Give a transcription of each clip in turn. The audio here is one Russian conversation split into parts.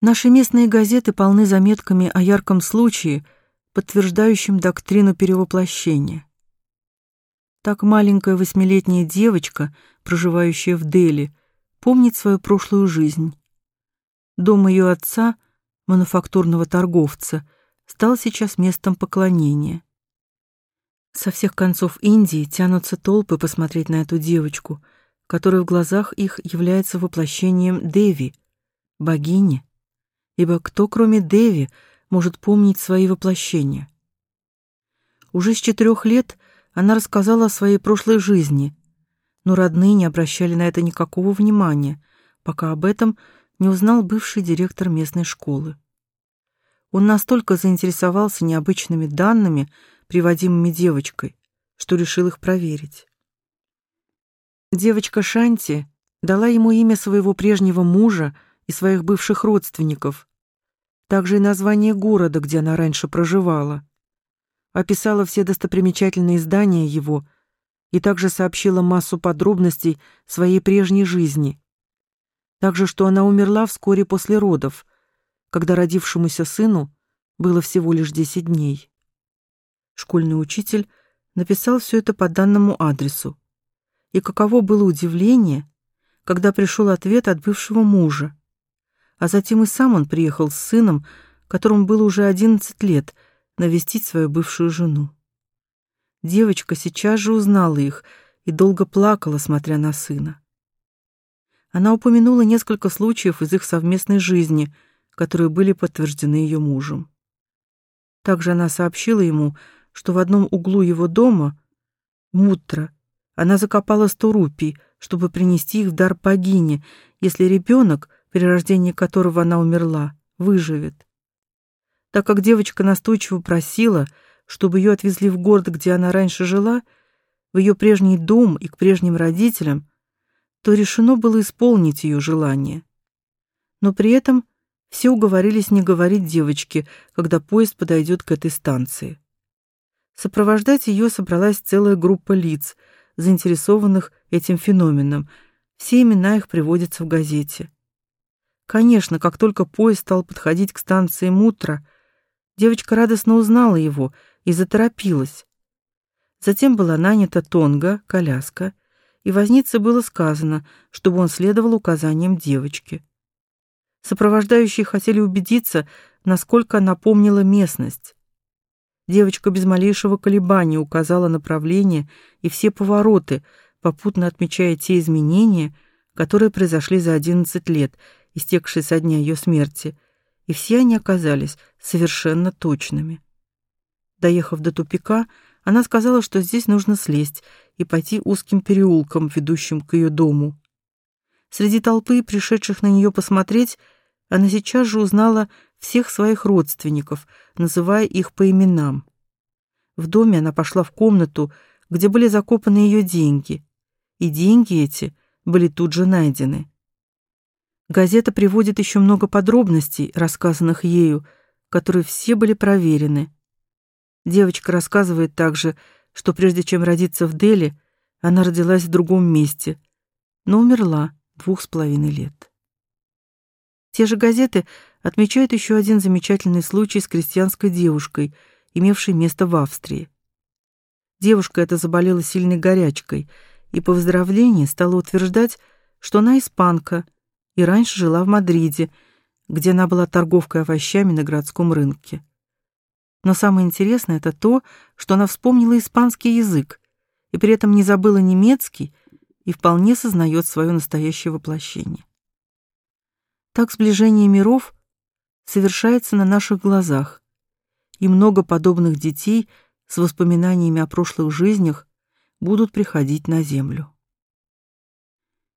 Наши местные газеты полны заметками о ярком случае, подтверждающем доктрину перевоплощения. Так маленькая восьмилетняя девочка, проживающая в Дели, помнит свою прошлую жизнь. Дом ее отца, мануфактурного торговца, стал сейчас местом поклонения. Со всех концов Индии тянутся толпы посмотреть на эту девочку, которая в глазах их является воплощением Деви, богини ибо кто, кроме Деви, может помнить свои воплощения? Уже с четырех лет она рассказала о своей прошлой жизни, но родные не обращали на это никакого внимания, пока об этом не узнал бывший директор местной школы. Он настолько заинтересовался необычными данными, приводимыми девочкой, что решил их проверить. Девочка Шанти дала ему имя своего прежнего мужа и своих бывших родственников, также и название города, где она раньше проживала. Описала все достопримечательные здания его и также сообщила массу подробностей своей прежней жизни. Также, что она умерла вскоре после родов, когда родившемуся сыну было всего лишь 10 дней. Школьный учитель написал все это по данному адресу. И каково было удивление, когда пришел ответ от бывшего мужа а затем и сам он приехал с сыном, которому было уже одиннадцать лет, навестить свою бывшую жену. Девочка сейчас же узнала их и долго плакала, смотря на сына. Она упомянула несколько случаев из их совместной жизни, которые были подтверждены ее мужем. Также она сообщила ему, что в одном углу его дома, мутра, она закопала сто рупий, чтобы принести их в дар богине, если ребенок, при рождении которого она умерла, выживет. Так как девочка настойчиво просила, чтобы ее отвезли в город, где она раньше жила, в ее прежний дом и к прежним родителям, то решено было исполнить ее желание. Но при этом все уговорились не говорить девочке, когда поезд подойдет к этой станции. Сопровождать ее собралась целая группа лиц, заинтересованных этим феноменом. Все имена их приводятся в газете. Конечно, как только поезд стал подходить к станции Мутра, девочка радостно узнала его и заторопилась. Затем была нанята Тонга, коляска, и вознице было сказано, чтобы он следовал указаниям девочки. Сопровождающие хотели убедиться, насколько она помнила местность. Девочка без малейшего колебания указала направление и все повороты, попутно отмечая те изменения, которые произошли за 11 лет истекшие со дня ее смерти, и все они оказались совершенно точными. Доехав до тупика, она сказала, что здесь нужно слезть и пойти узким переулком, ведущим к ее дому. Среди толпы, пришедших на нее посмотреть, она сейчас же узнала всех своих родственников, называя их по именам. В доме она пошла в комнату, где были закопаны ее деньги, и деньги эти были тут же найдены. Газета приводит еще много подробностей, рассказанных ею, которые все были проверены. Девочка рассказывает также, что прежде чем родиться в Дели, она родилась в другом месте, но умерла двух с половиной лет. Те же газеты отмечают еще один замечательный случай с крестьянской девушкой, имевшей место в Австрии. Девушка эта заболела сильной горячкой и по выздоровлении стала утверждать, что она испанка – и раньше жила в Мадриде, где она была торговкой овощами на городском рынке. Но самое интересное это то, что она вспомнила испанский язык и при этом не забыла немецкий и вполне сознает свое настоящее воплощение. Так сближение миров совершается на наших глазах, и много подобных детей с воспоминаниями о прошлых жизнях будут приходить на землю.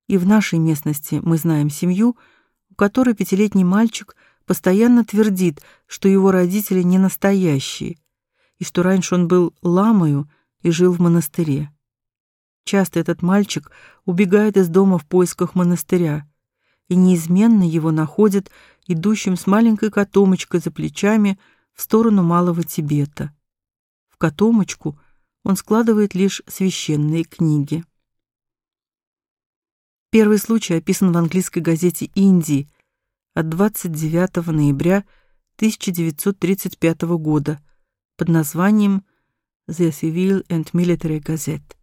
И в нашей местности мы знаем семью, у которой пятилетний мальчик постоянно твердит, что его родители не настоящие, и что раньше он был ламою и жил в монастыре. Часто этот мальчик убегает из дома в поисках монастыря, и неизменно его находят идущим с маленькой котомочкой за плечами в сторону Малого Тибета. В котомочку он складывает лишь священные книги. Первый случай описан в английской газете «Индии», от 29 ноября 1935 года под названием The Civil and Military Gazette.